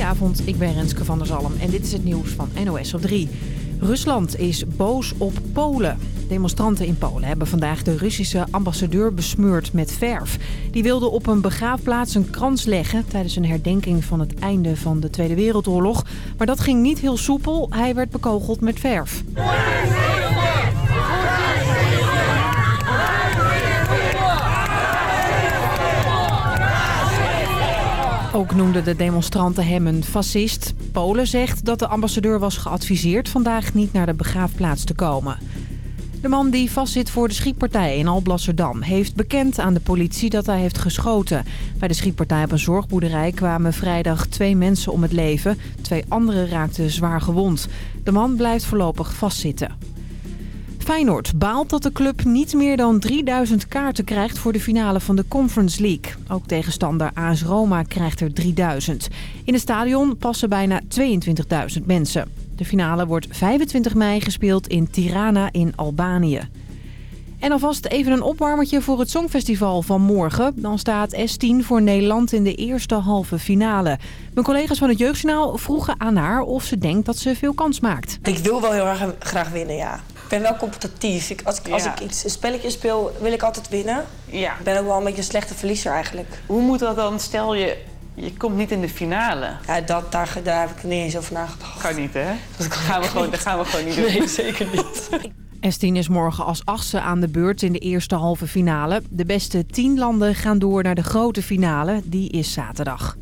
Goedenavond, ik ben Renske van der Zalm en dit is het nieuws van NOS op 3. Rusland is boos op Polen. Demonstranten in Polen hebben vandaag de Russische ambassadeur besmeurd met verf. Die wilde op een begraafplaats een krans leggen tijdens een herdenking van het einde van de Tweede Wereldoorlog. Maar dat ging niet heel soepel, hij werd bekogeld met verf. Ook noemden de demonstranten hem een fascist. Polen zegt dat de ambassadeur was geadviseerd vandaag niet naar de begraafplaats te komen. De man die vastzit voor de schietpartij in Alblasserdam heeft bekend aan de politie dat hij heeft geschoten. Bij de schietpartij op een zorgboerderij kwamen vrijdag twee mensen om het leven. Twee anderen raakten zwaar gewond. De man blijft voorlopig vastzitten. Feyenoord baalt dat de club niet meer dan 3000 kaarten krijgt voor de finale van de Conference League. Ook tegenstander AS Roma krijgt er 3000. In het stadion passen bijna 22.000 mensen. De finale wordt 25 mei gespeeld in Tirana in Albanië. En alvast even een opwarmertje voor het Songfestival van morgen. Dan staat S10 voor Nederland in de eerste halve finale. Mijn collega's van het Jeugdjournaal vroegen aan haar of ze denkt dat ze veel kans maakt. Ik wil wel heel erg graag winnen, ja. Ik ben wel competitief. Ik, als ik, als Ja. ik iets, een spelletje speel, wil ik altijd winnen. Ja. Ik ben ook wel een beetje een slechte verliezer eigenlijk. Hoe moet dat dan? Stel je, je komt niet in de finale. Ja, dat, daar, daar heb ik niet eens over nagedacht. Kan niet, hè? Dat gaan we gewoon, dat gaan we gewoon niet doen. Nee, zeker niet. S10 is morgen als achtste aan de beurt in de eerste halve finale. De beste 10 landen gaan door naar de grote finale. Die is zaterdag.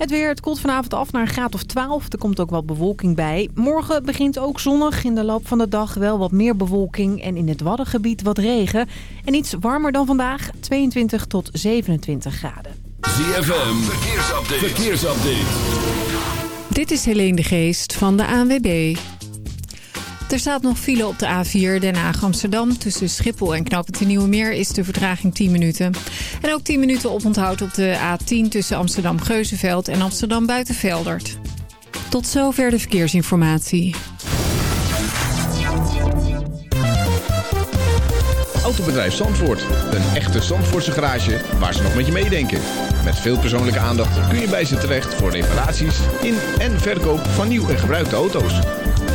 Het weer, het koelt vanavond af naar een graad of 12. Er komt ook wat bewolking bij. Morgen begint ook zonnig. In de loop van de dag wel wat meer bewolking. En in het Waddengebied wat regen. En iets warmer dan vandaag. 22 tot 27 graden. ZFM, verkeersupdate. verkeersupdate. Dit is Helene de Geest van de ANWB. Er staat nog file op de A4 Den Haag-Amsterdam. Tussen Schiphol en Knoopend de Nieuwe Meer is de vertraging 10 minuten. En ook 10 minuten oponthoud op de A10 tussen Amsterdam-Geuzenveld en Amsterdam-Buitenveldert. Tot zover de verkeersinformatie. Autobedrijf Zandvoort. Een echte Zandvoortse garage waar ze nog met je meedenken. Met veel persoonlijke aandacht kun je bij ze terecht voor reparaties in en verkoop van nieuw en gebruikte auto's.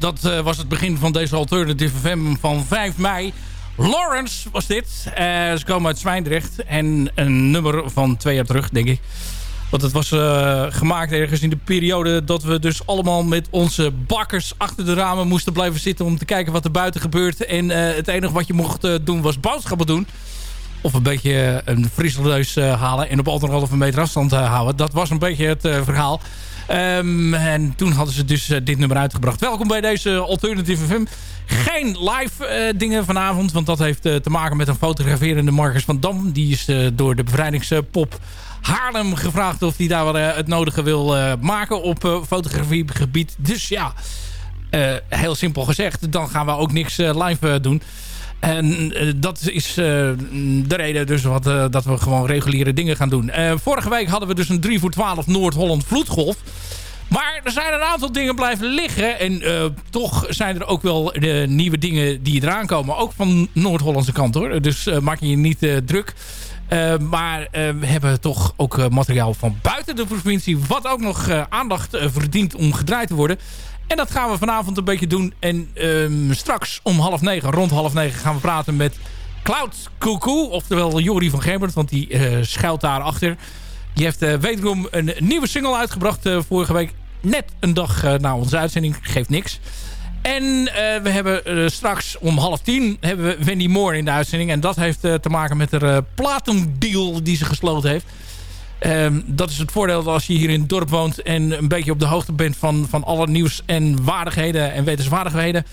Dat eh, was het begin van deze Alternative FM van 5 mei. Lawrence was dit. Uh, ze komen uit Zwijndrecht. En een nummer van twee jaar terug, denk ik. Want het was uh, gemaakt ergens in de periode dat we dus allemaal met onze bakkers achter de ramen moesten blijven zitten om te kijken wat er buiten gebeurt. En het enige wat je mocht doen was boodschappen doen. Of een beetje een frisseleus halen en op anderhalve meter afstand houden. Dat was een beetje het verhaal. Um, en toen hadden ze dus uh, dit nummer uitgebracht. Welkom bij deze Alternative FM. Geen live uh, dingen vanavond, want dat heeft uh, te maken met een fotograferende Marcus van Dam. Die is door de bevrijdingspop Haarlem gevraagd of hij daar wel het nodige wil maken op fotografiegebied. Dus ja, heel simpel gezegd, dan gaan we ook niks live doen. En uh, dat is uh, de reden dus wat, uh, dat we gewoon reguliere dingen gaan doen. vorige week hadden we dus een 3 voor 12 Noord-Holland vloedgolf. Maar er zijn een aantal dingen blijven liggen. En toch zijn er ook wel de nieuwe dingen die eraan komen. Ook van Noord-Hollandse kant hoor. Dus maak je je niet druk. maar we hebben toch ook materiaal van buiten de provincie. Wat ook nog aandacht verdient om gedraaid te worden. En dat gaan we vanavond een beetje doen. En um, straks om half negen, rond half negen, gaan we praten met Cloud Cuckoo. Oftewel Jori van Gemert, want die uh, schuilt daarachter. Die heeft uh, wederom een nieuwe single uitgebracht uh, vorige week. Net een dag na onze uitzending. Geeft niks. En we hebben straks om half tien hebben we Wendy Moore in de uitzending. En dat heeft te maken met de platendeal die ze gesloten heeft. Um, dat is het voordeel als je hier in het dorp woont... en een beetje op de hoogte bent van, van alle nieuws en waardigheden en wetenswaardigheden.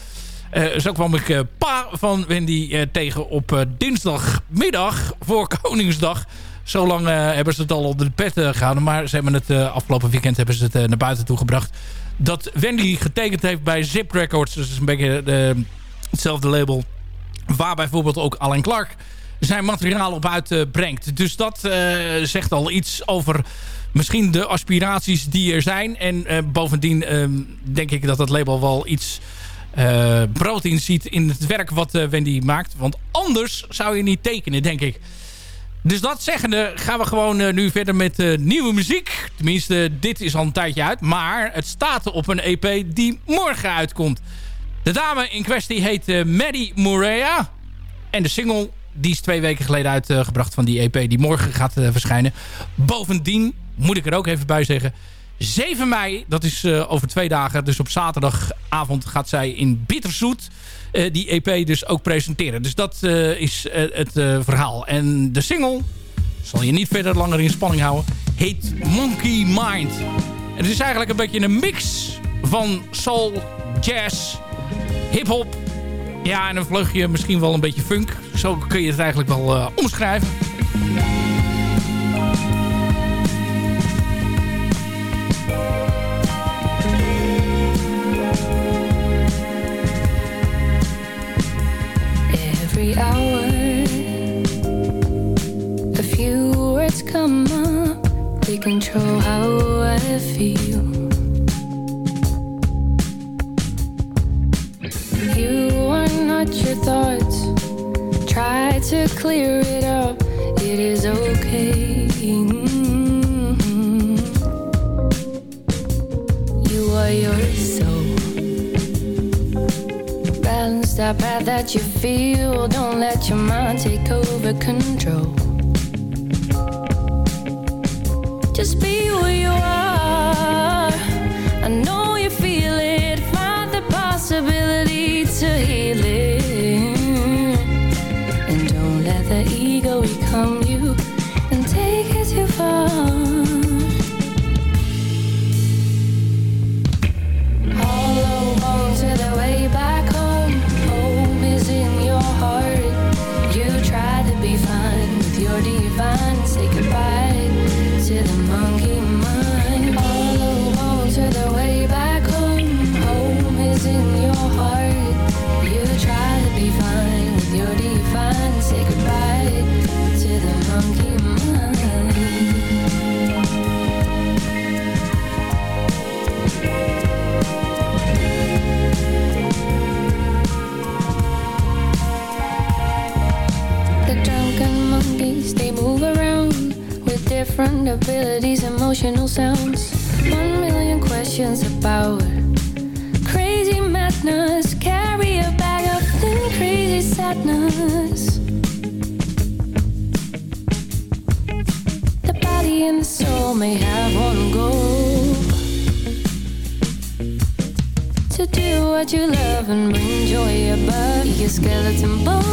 Uh, zo kwam ik uh, pa van Wendy uh, tegen op dinsdagmiddag voor Koningsdag. Zo lang hebben ze het al op de pet gehouden. Maar ze hebben het afgelopen weekend hebben ze het naar buiten toe gebracht. Dat Wendy getekend heeft bij Zip Records. Dus dat is een beetje hetzelfde label. Waar bijvoorbeeld ook Alan Clark zijn materiaal op uitbrengt. dus dat uh, zegt al iets over misschien de aspiraties die er zijn. En uh, bovendien uh, denk ik dat het label wel iets uh, brood in ziet in het werk wat Wendy maakt. Want anders zou je niet tekenen, denk ik. Dus dat zeggende gaan we gewoon nu verder met nieuwe muziek. Tenminste, dit is al een tijdje uit. Maar het staat op een EP die morgen uitkomt. De dame in kwestie heet Maddie Morea. En de single die is twee weken geleden uitgebracht van die EP die morgen gaat uh, verschijnen. Bovendien moet ik er ook even bij zeggen... 7 mei, dat is uh, over twee dagen, dus op zaterdagavond gaat zij in Bitterzoet uh, die EP dus ook presenteren. Dus dat is het verhaal. En de single, zal je niet verder langer in spanning houden, heet Monkey Mind. En het is eigenlijk een beetje een mix van soul, jazz, hip-hop ja, en een vleugje misschien wel een beetje funk. Zo kun je het eigenlijk wel uh, omschrijven. Every hour A few words come up They control how I feel your thoughts. Try to clear it up. It is okay. Mm-hmm. You are your soul. Balance that path that you feel. Don't let your mind take over control. Just be who you are. I know you feel it. Find the possibility different abilities, emotional sounds. One million questions about crazy madness. Carry a bag of thin, crazy sadness. The body and the soul may have one goal to do what you love and bring joy above your skeleton bones.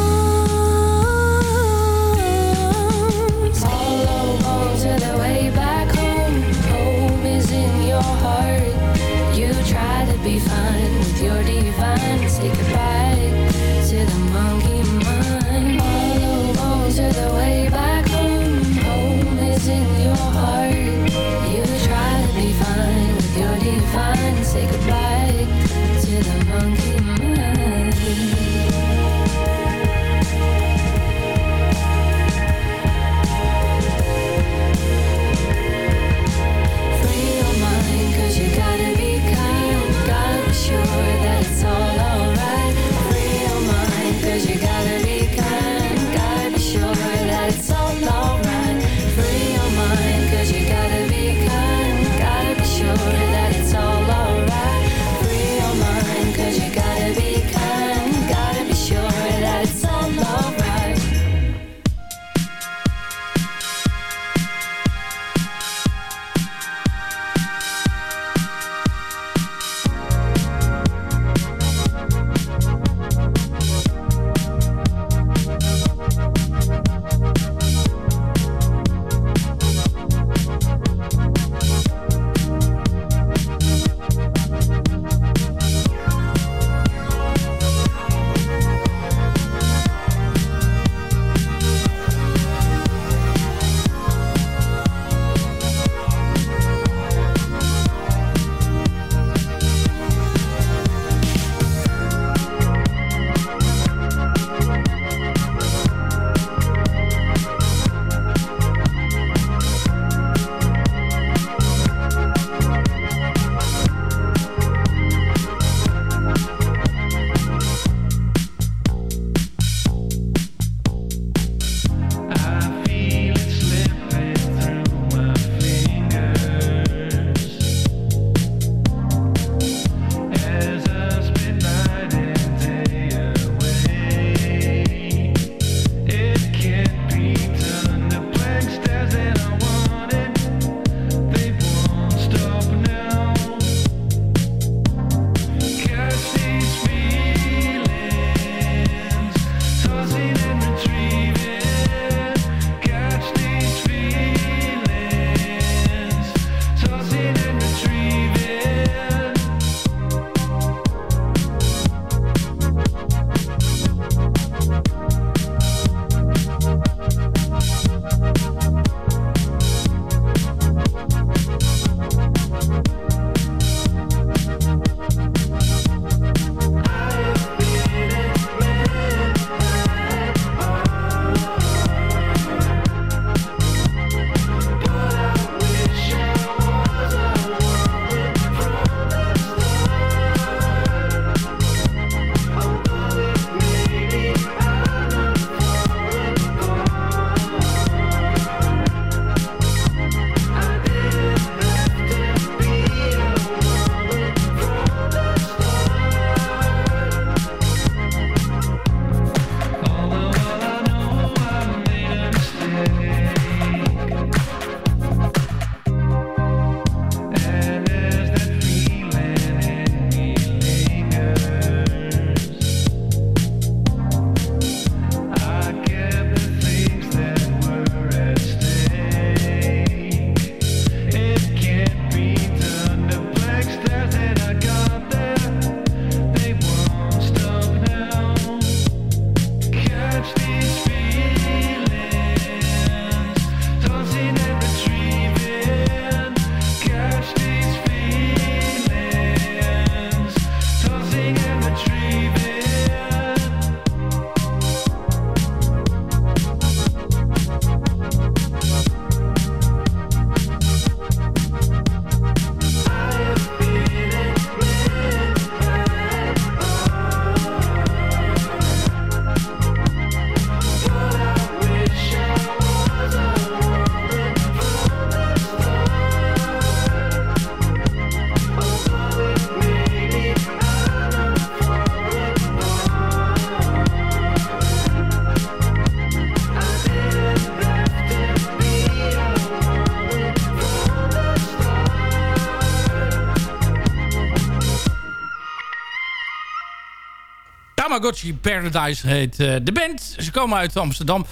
Tamagotchi Paradise heet eh, de band. Ze komen uit Amsterdam.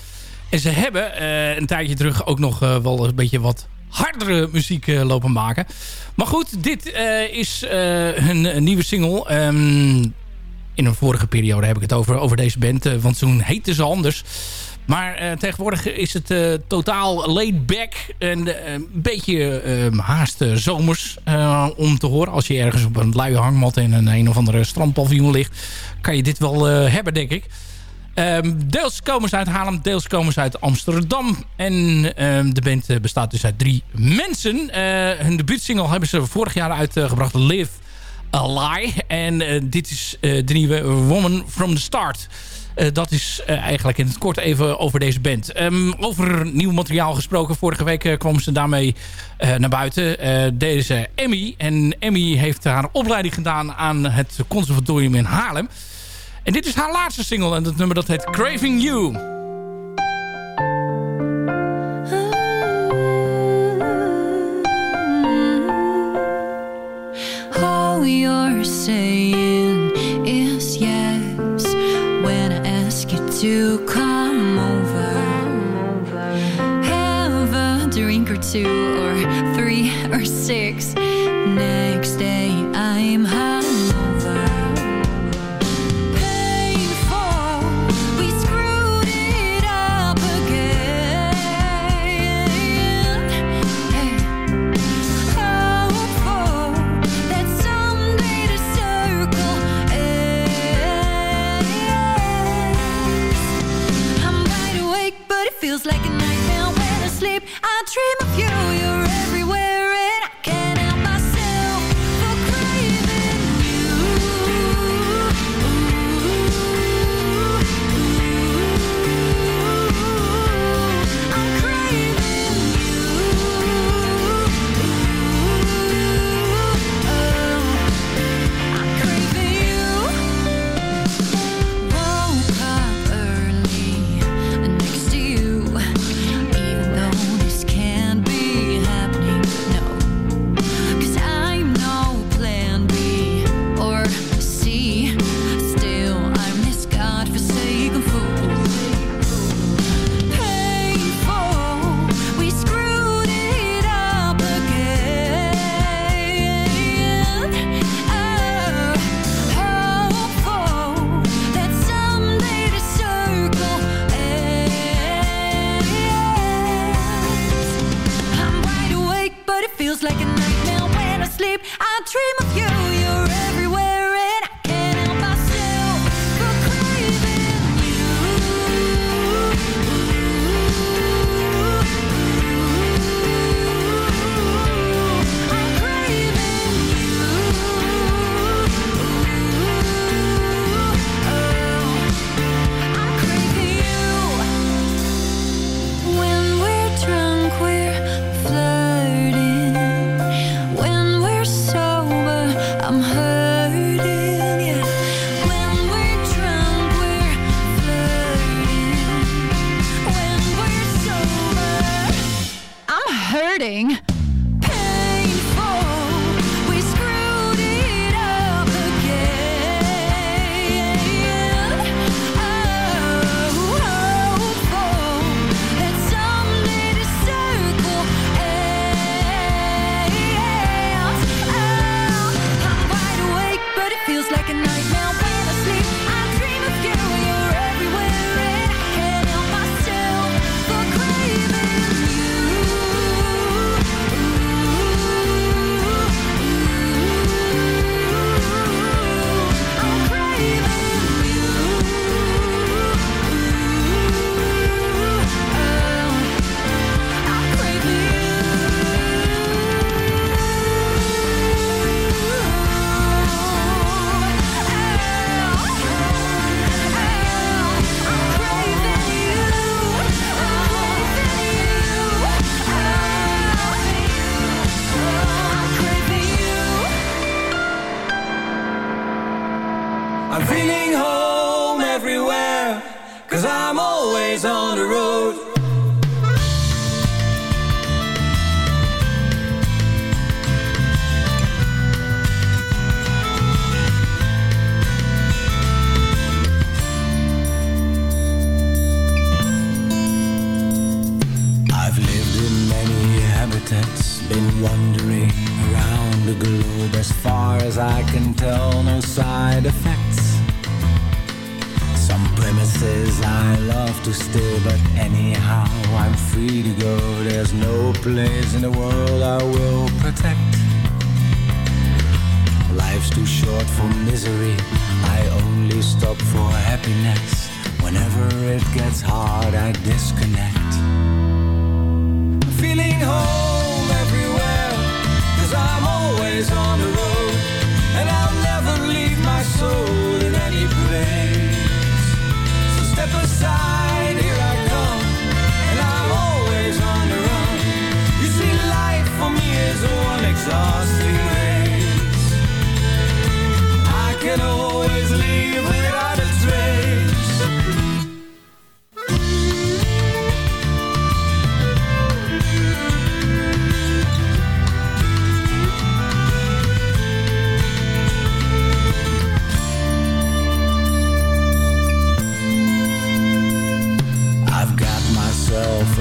En ze hebben eh, een tijdje terug ook nog eh, wel een beetje wat hardere muziek lopen maken. Maar goed, dit is hun nieuwe single. Ehm, in een vorige periode heb ik het over, over deze band. want toen heette ze anders. Maar eh, tegenwoordig is het eh, totaal laid back. En eh, een beetje eh, haast zomers om te horen. Als je ergens op een luie hangmat in een een of andere strandpaviljoen ligt. Kan je dit wel hebben, denk ik. Ehm, deels komen ze uit Haarlem, deels komen ze uit Amsterdam. En ehm, de band bestaat dus uit drie mensen. Hun debuutsingle hebben ze vorig jaar uitgebracht. Live a Lie. En dit is de nieuwe Woman from the Start. Eh, dat is eh, eigenlijk in het kort even over deze band. Ehm, over nieuw materiaal gesproken. Vorige week eh, kwam ze daarmee naar buiten. Deze Emmy. En Emmy heeft haar opleiding gedaan aan het conservatorium in Haarlem. En dit is haar laatste single. En dat nummer dat heet Craving You. To come over. Have a drink or two,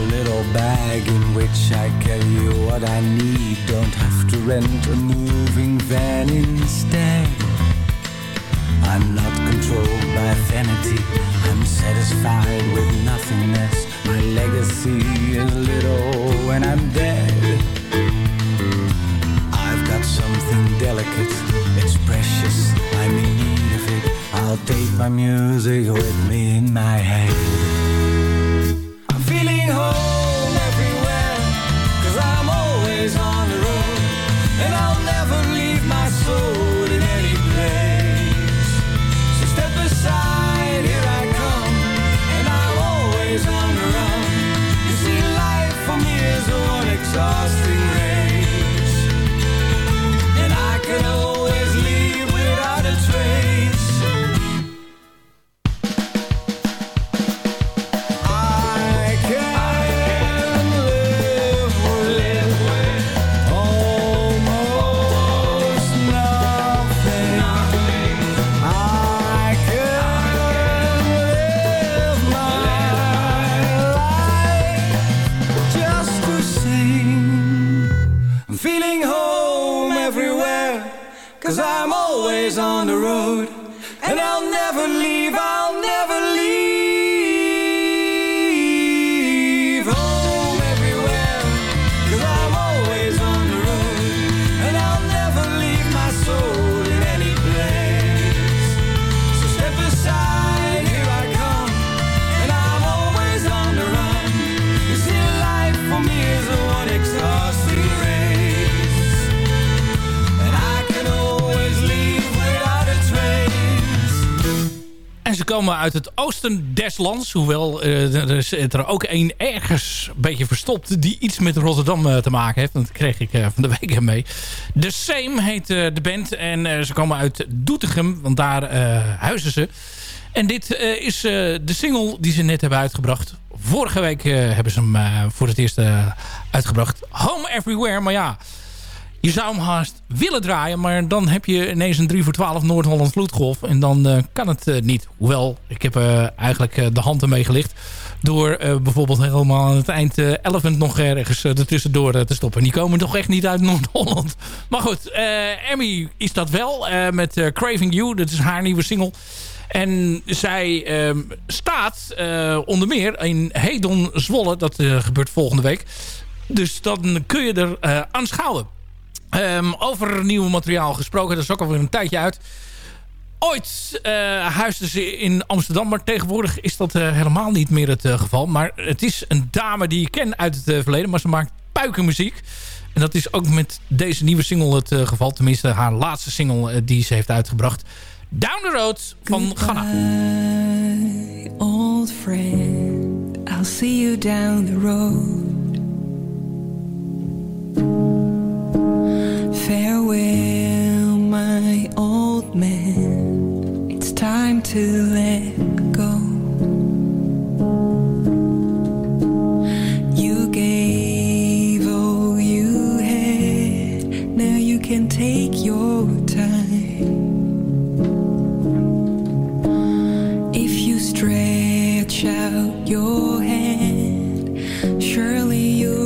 little bag in which I carry what I need. Don't have to rent a moving van instead. I'm not controlled by vanity. I'm satisfied with nothingness. My legacy is little when I'm dead. I've got something delicate. It's precious. I'm in need of it. I'll take my music with me in my head. I'm feeling home komen uit het oosten des lands. Hoewel eh, er er ook één ergens een beetje verstopt... die iets met Rotterdam eh, te maken heeft. Dat kreeg ik eh, van de week mee. The Same heet de band. En ze komen uit Doetinchem. Want daar huizen ze. En dit is de single die ze net hebben uitgebracht. Vorige week hebben ze hem voor het eerst uitgebracht. Home Everywhere. Maar ja... Je zou hem haast willen draaien, maar dan heb je ineens een 3 voor 12 Noord-Holland vloedgolf. En dan eh, kan het eh, niet. Hoewel, ik heb eh, eigenlijk de hand ermee gelicht. Door bijvoorbeeld helemaal aan het eind Elephant nog ergens ertussendoor te stoppen. Die komen toch echt niet uit Noord-Holland. Maar goed, Emmy is dat wel. met Craving You, dat is haar nieuwe single. En zij ehm, staat onder meer in Hedon Zwolle. Dat gebeurt volgende week. Dus dan kun je er eh, aanschouwen. Ehm, over nieuw materiaal gesproken, dat is ook alweer een tijdje uit. Ooit huisden ze in Amsterdam, maar tegenwoordig is dat eh, helemaal niet meer het eh, geval. Maar het is een dame die ik ken uit het verleden, maar ze maakt puikenmuziek. En dat is ook met deze nieuwe single het geval. Tenminste, haar laatste single die ze heeft uitgebracht. Down the Road van Ghana. Goodbye, old friend. I'll see you down the road. Farewell, my old man. It's time to let go. You gave all you had. Now you can take your time. If you stretch out your hand, surely you'll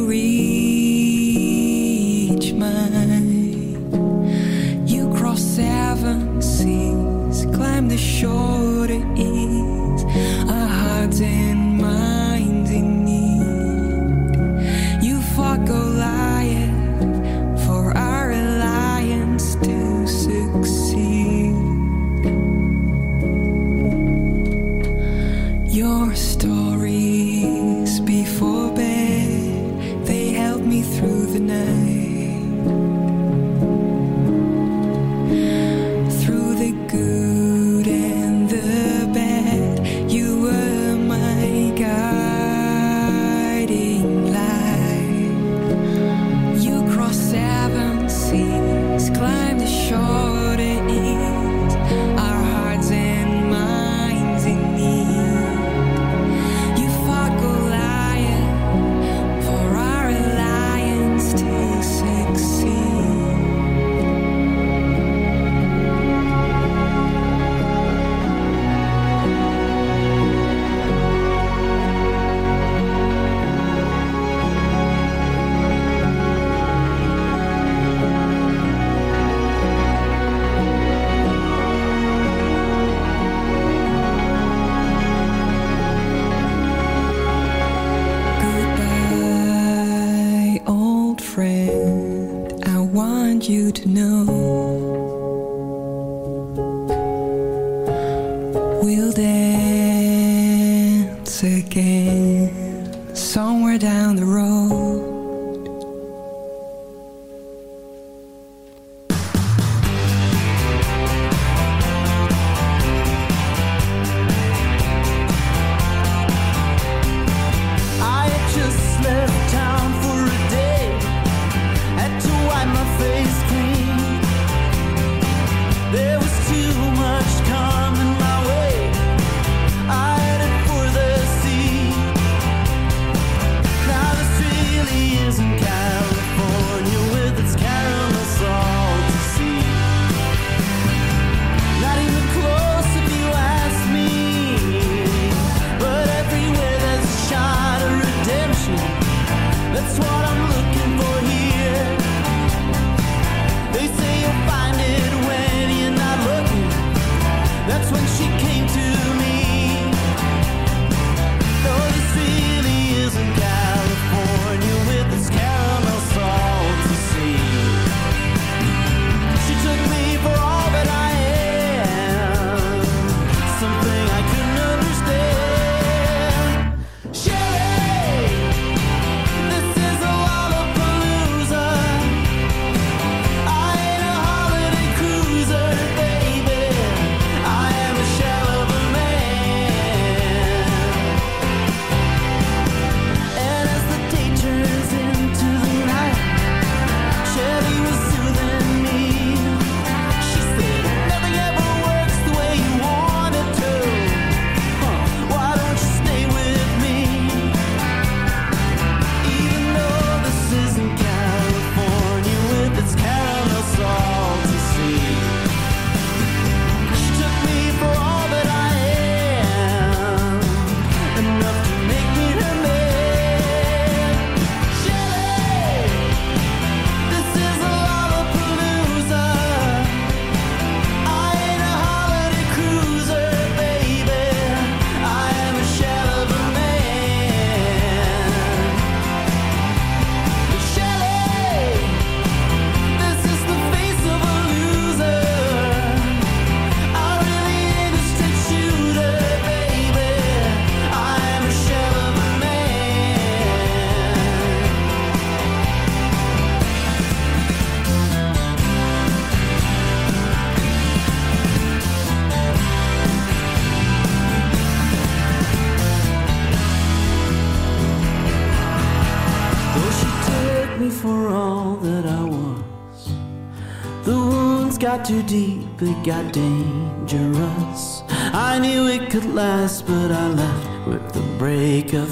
too deep, it got dangerous. I knew it could last, but I left with the break of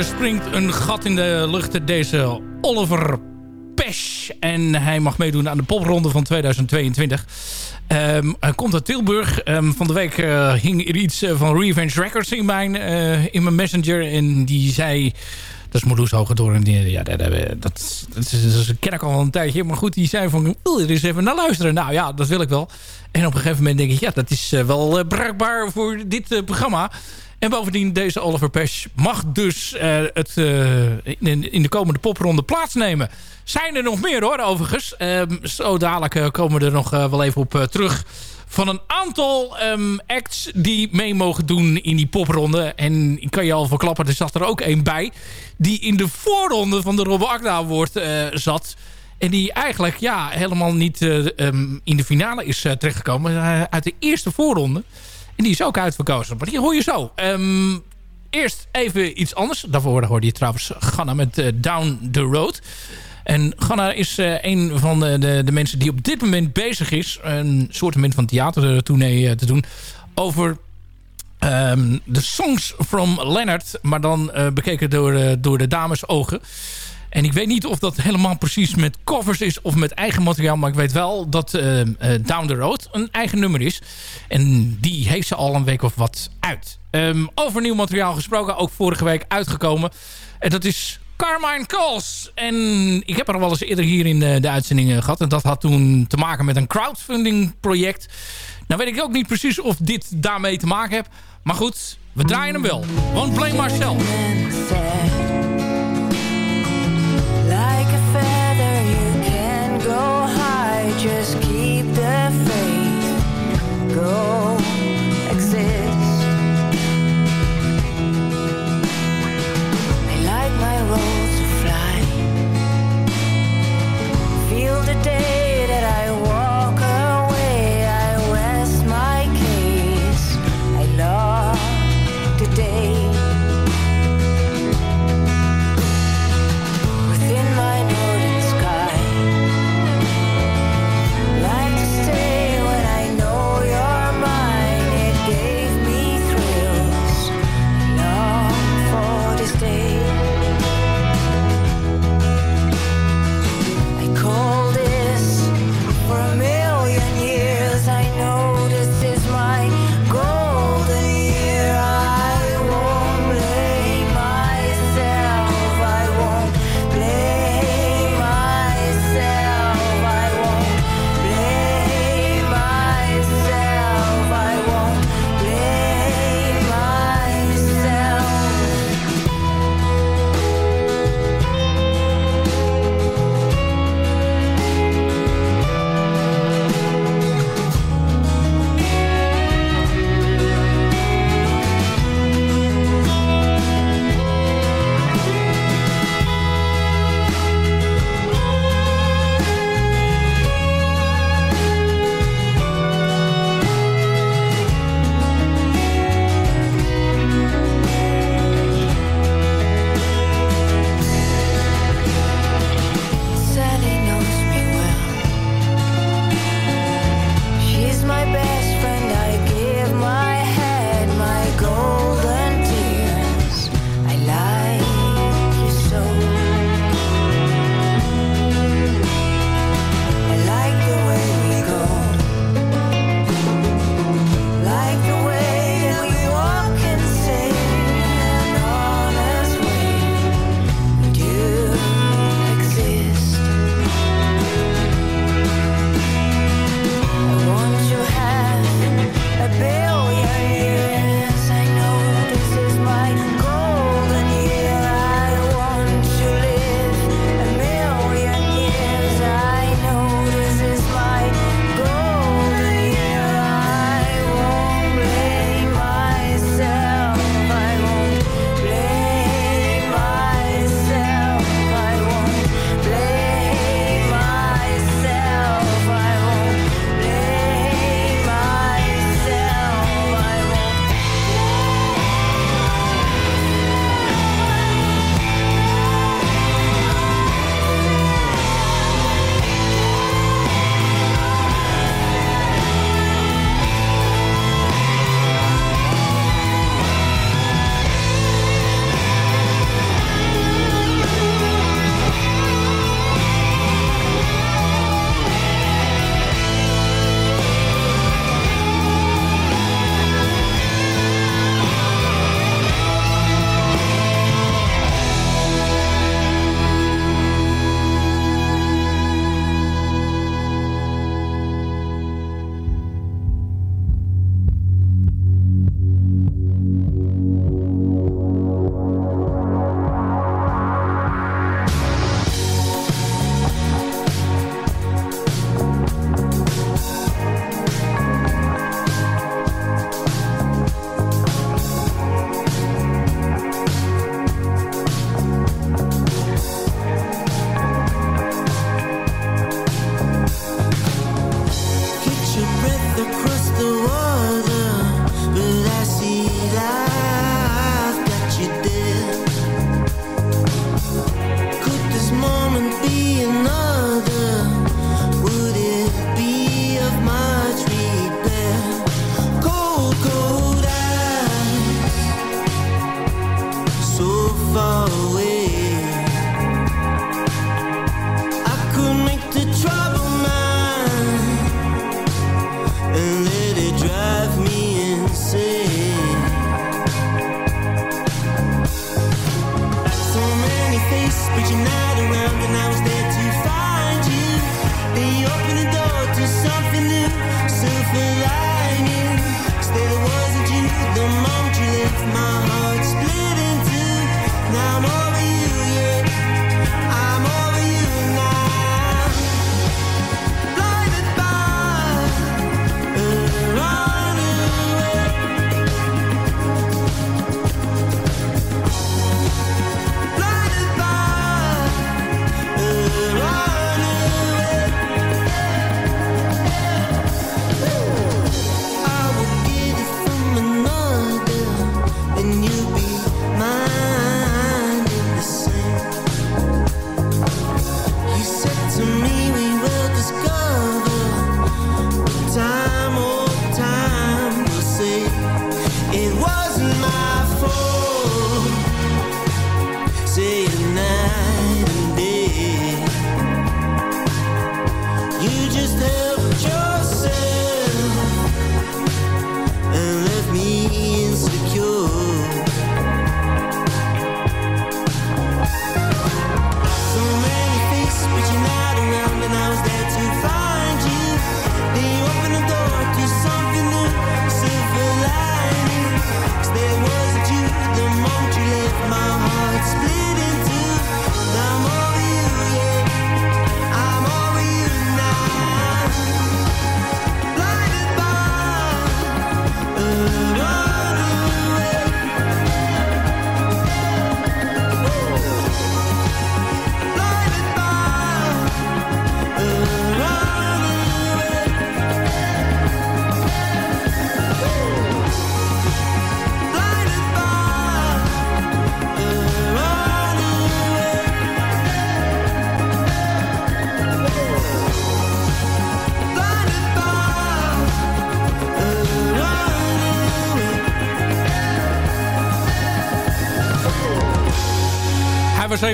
springt een gat in de lucht. Deze Oliver Pesch. En hij mag meedoen aan de popronde van 2022. Ehm, hij komt uit Tilburg. Ehm, van de week eh, hing er iets eh, van Revenge Records in mijn, eh, in mijn messenger. En die zei... Dat is Marloes Hogedoorn. Die, ja, dat, dat, is- dat ken ik al een tijdje. Maar goed, die zei van... Wil er eens even naar luisteren. Nou ja, dat wil ik wel. En op een gegeven moment denk ik... Ja, dat is eh, wel eh, bruikbaar voor dit eh, programma. En bovendien, deze Oliver Pesch mag dus eh, het, eh, in, de komende popronde plaatsnemen. Zijn er nog meer hoor, overigens. Ehm, zo dadelijk eh, komen we er nog wel even op terug. Van een aantal ehm, acts die mee mogen doen in die popronde. En ik kan je al verklappen, er zat er ook één bij. Die in de voorronde van de Robbe Akda eh, zat. En die eigenlijk ja, helemaal niet eh, ehm, in de finale is terechtgekomen. Uit de eerste voorronde. En die is ook uitverkozen. Maar die hoor je zo. Ehm, eerst even iets anders. Daarvoor hoorde je trouwens Ganna met eh, Down the Road. En Ganna is eh, een van de, de, mensen die op dit moment bezig is... een soort van theatertournee eh, te doen... over ehm, de songs from Leonard... maar dan bekeken door, door de dames ogen. En ik weet niet of dat helemaal precies met covers is of met eigen materiaal. Maar ik weet wel dat eh, eh, Down the Road een eigen nummer is. En die heeft ze al een week of wat uit. Ehm, over nieuw materiaal gesproken, ook vorige week uitgekomen. En dat is Carmine Calls. En ik heb er wel eens eerder hier in de, de uitzendingen gehad. En dat had toen te maken met een crowdfunding project. Nou weet ik ook niet precies of dit daarmee te maken heeft. Maar goed, we draaien hem wel. Want blame Marcel. Just keep the faith. Go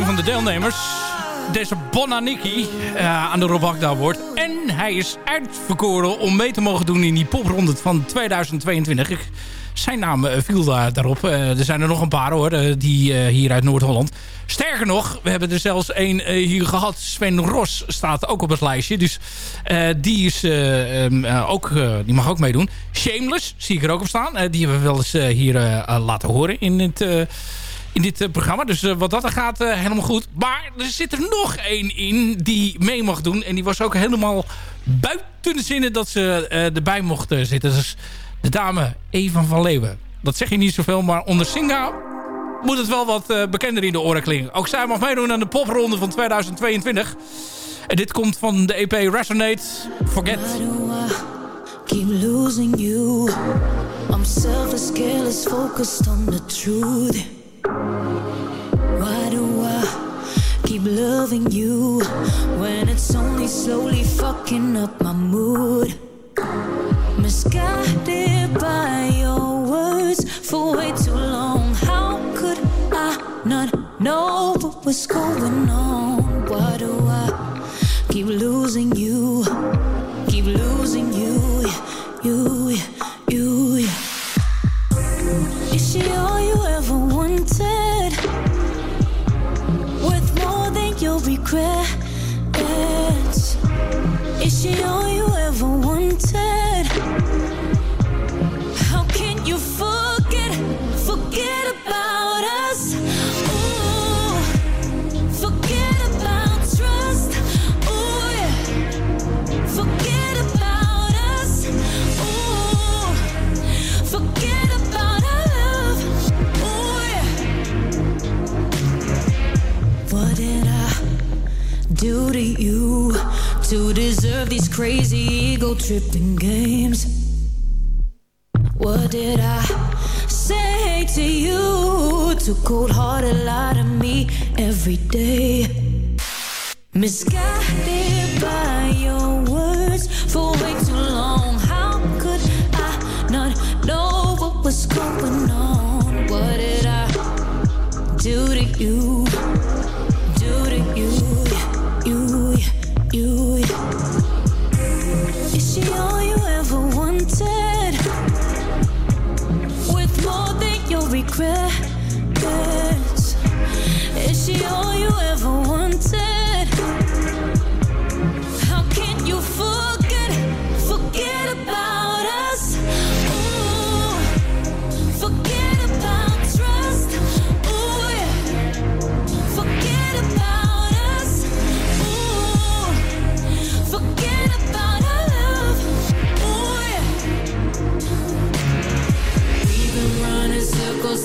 een van de deelnemers. Deze Bonaniki eh aan de Rob Agda wordt. En hij is uitverkoren om mee te mogen doen in die popronde van 2022. Ik- Zijn naam eh, viel daar, daarop. Eh, er zijn er nog een paar hoor, eh, die hier uit Noord-Holland. Sterker nog, we hebben er zelfs één hier gehad. Sven Ros staat ook op het lijstje. Dus die, is, eh, ehm, eh, ook, die mag ook meedoen. Shameless, zie ik er ook op staan. Die hebben we wel eens hier laten horen in het in dit eh, programma. Dus eh, wat dat er gaat, eh, helemaal goed. Maar er zit er nog één in die mee mag doen. En die was ook helemaal buiten de zinnen dat ze erbij mocht zitten. Dus de dame Eva van Leeuwen. Dat zeg je niet zoveel, maar onder Singa moet het wel wat bekender in de oren klinken. Ook zij mag meedoen aan de popronde van 2022. En dit komt van de EP Resonate. Forget. keep losing you. I'm focused on the truth. Why do I keep loving you when it's only slowly fucking up my mood? Misguided by your words for way too long. How could I not know what was going on? Why do I keep losing you? Keep losing you, you, you. She all you ever wanted? How can you forget, forget about us? Ooh, forget about trust. Ooh, yeah. Forget about us. Ooh, forget about our love. Ooh, yeah. What did I do to you to deserve these crazy ego tripping games? What did I say to you to cold hearted lie to me every day? Misguided by your words for way too long. How could I not know what was going on? What did I do to you?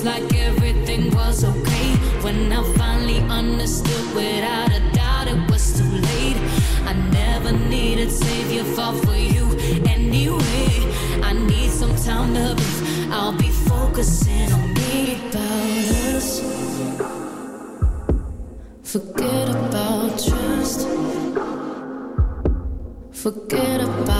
like everything was okay when I finally understood without a doubt it was too late. I never needed savior, fought for you anyway. I need some time to breathe. I'll be focusing on me about us. Forget about trust. Forget about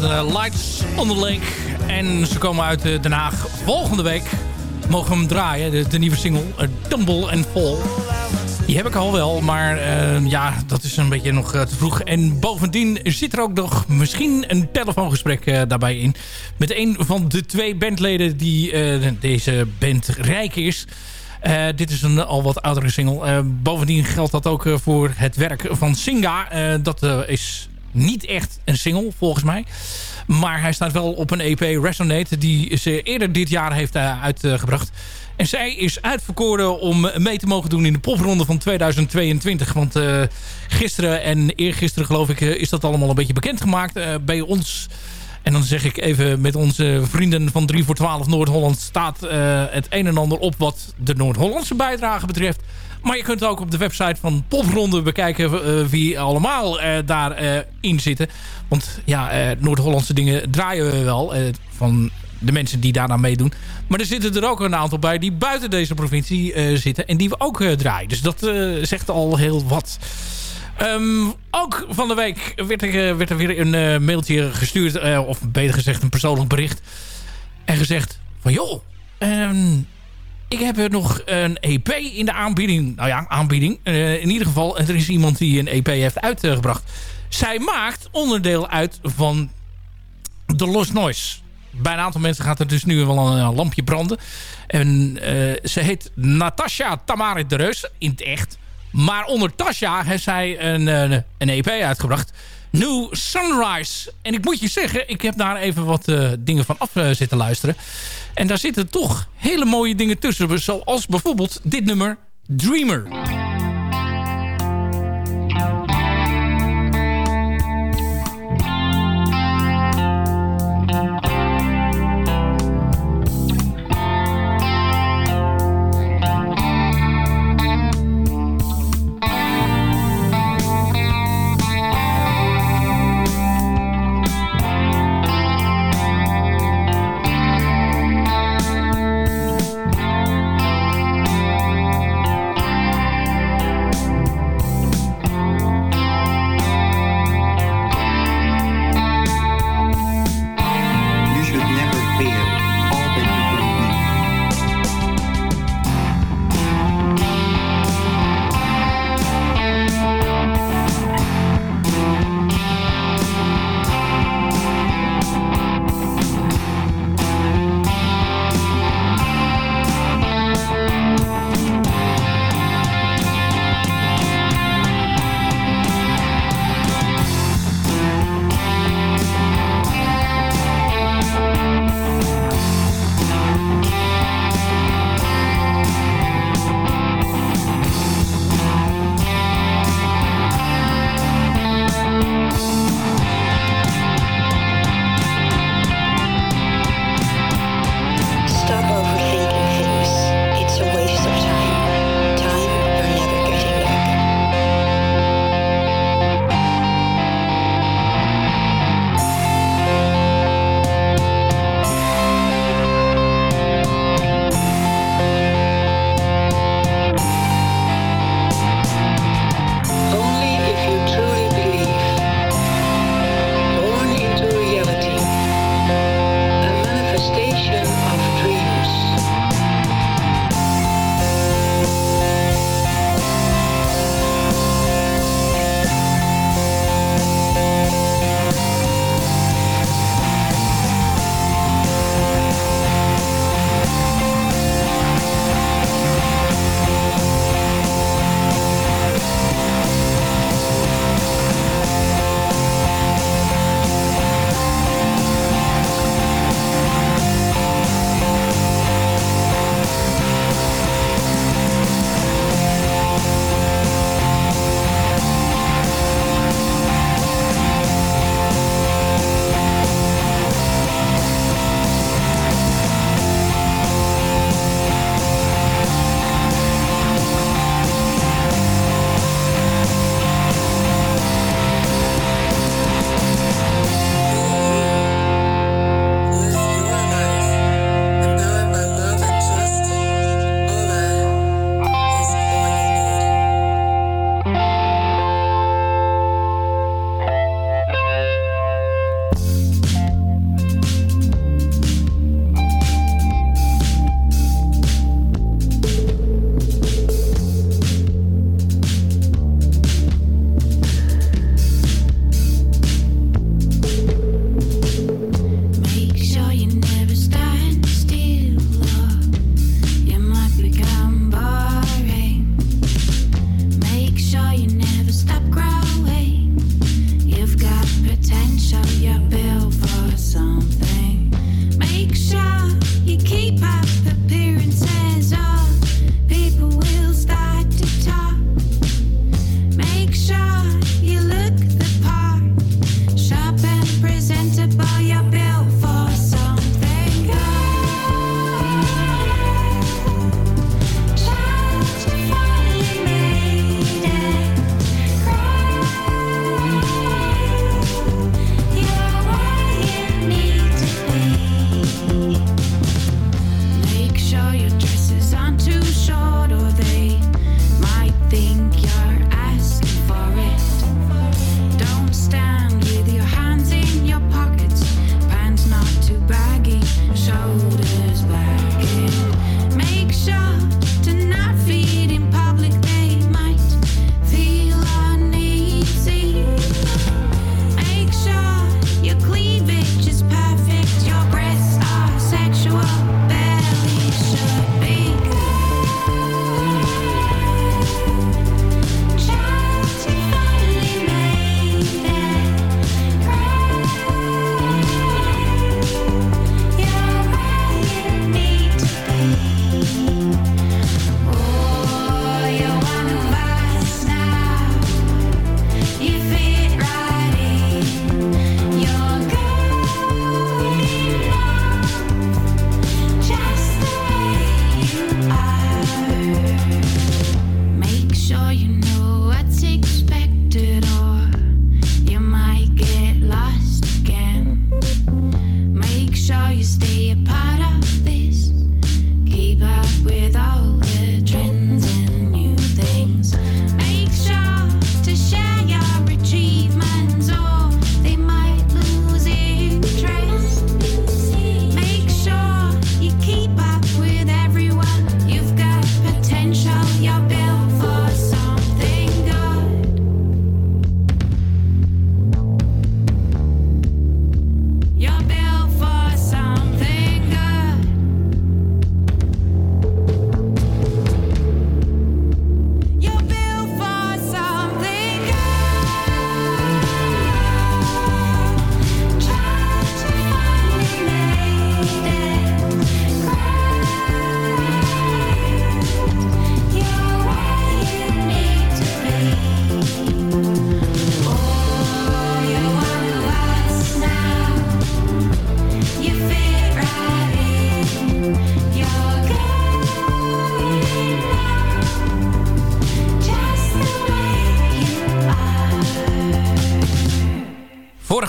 heet eh, Lights on the Lake. En ze komen uit eh, Den Haag. Volgende week mogen we hem draaien. De, nieuwe single, eh, Tumble and Fall. Die heb ik al wel, maar eh, ja, dat is een beetje nog eh, te vroeg. En bovendien zit er ook nog misschien een telefoongesprek eh, daarbij in. Met een van de twee bandleden die eh, deze band rijk is. Eh, dit is een al wat oudere single. Eh, bovendien geldt dat ook eh, voor het werk van Singa. Eh, dat eh, is niet echt een single, volgens mij. Maar hij staat wel op een EP, Resonate... die ze eerder dit jaar heeft eh, uitgebracht. En zij is uitverkoren om mee te mogen doen in de popronde van 2022. Want eh, gisteren en eergisteren geloof ik... eh, is dat allemaal een beetje bekendgemaakt eh, bij ons... En dan zeg ik even met onze vrienden van 3 voor 12 Noord-Holland... staat eh, het een en ander op wat de Noord-Hollandse bijdrage betreft. Maar je kunt ook op de website van Popronde bekijken... eh, wie allemaal eh, daarin in zitten. Want ja, Noord-Hollandse dingen draaien we wel... van de mensen die daarna meedoen. Maar er zitten er ook een aantal bij die buiten deze provincie zitten... en die we ook draaien. Dus dat zegt al heel wat... Ehm, ook van de week werd er, eh, werd er weer een eh, mailtje gestuurd. eh, of beter gezegd een persoonlijk bericht. En gezegd van joh, ehm, ik heb nog een EP in de aanbieding. Nou ja, aanbieding. In ieder geval, er is iemand die een EP heeft uitgebracht. Zij maakt onderdeel uit van The Lost Noise. Bij een aantal mensen gaat er dus nu wel een, eh, lampje branden. En ze heet Natasha Tamarit de Reus in het echt. Maar onder Tasha heeft zij een, eh, een EP uitgebracht. New Sunrise. En ik moet je zeggen, ik heb daar even wat eh, dingen van af eh, zitten luisteren. En daar zitten toch hele mooie dingen tussen. Zoals bijvoorbeeld dit nummer, Dreamer.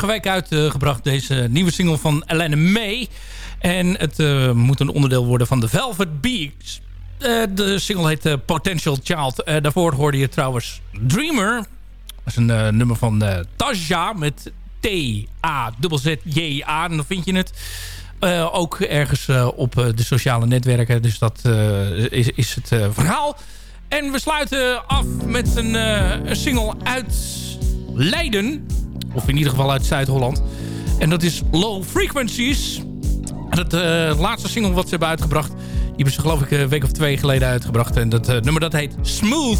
Uitgebracht, deze nieuwe single van Elena May. En het eh, moet een onderdeel worden van de Velvet Beats. Eh, de single heet eh, Potential Child. Daarvoor hoorde je trouwens Dreamer. Dat is een nummer van Tasja met T-A-Z-Z-J-A. En dan vind je het ook ergens op de sociale netwerken. Dus dat is, is het verhaal. En we sluiten af met een single uit Leiden. Of in ieder geval uit Zuid-Holland. En dat is Low Frequencies. En dat eh, laatste single wat ze hebben uitgebracht... die hebben ze geloof ik een week of twee geleden uitgebracht. En dat eh, nummer dat heet Smooth.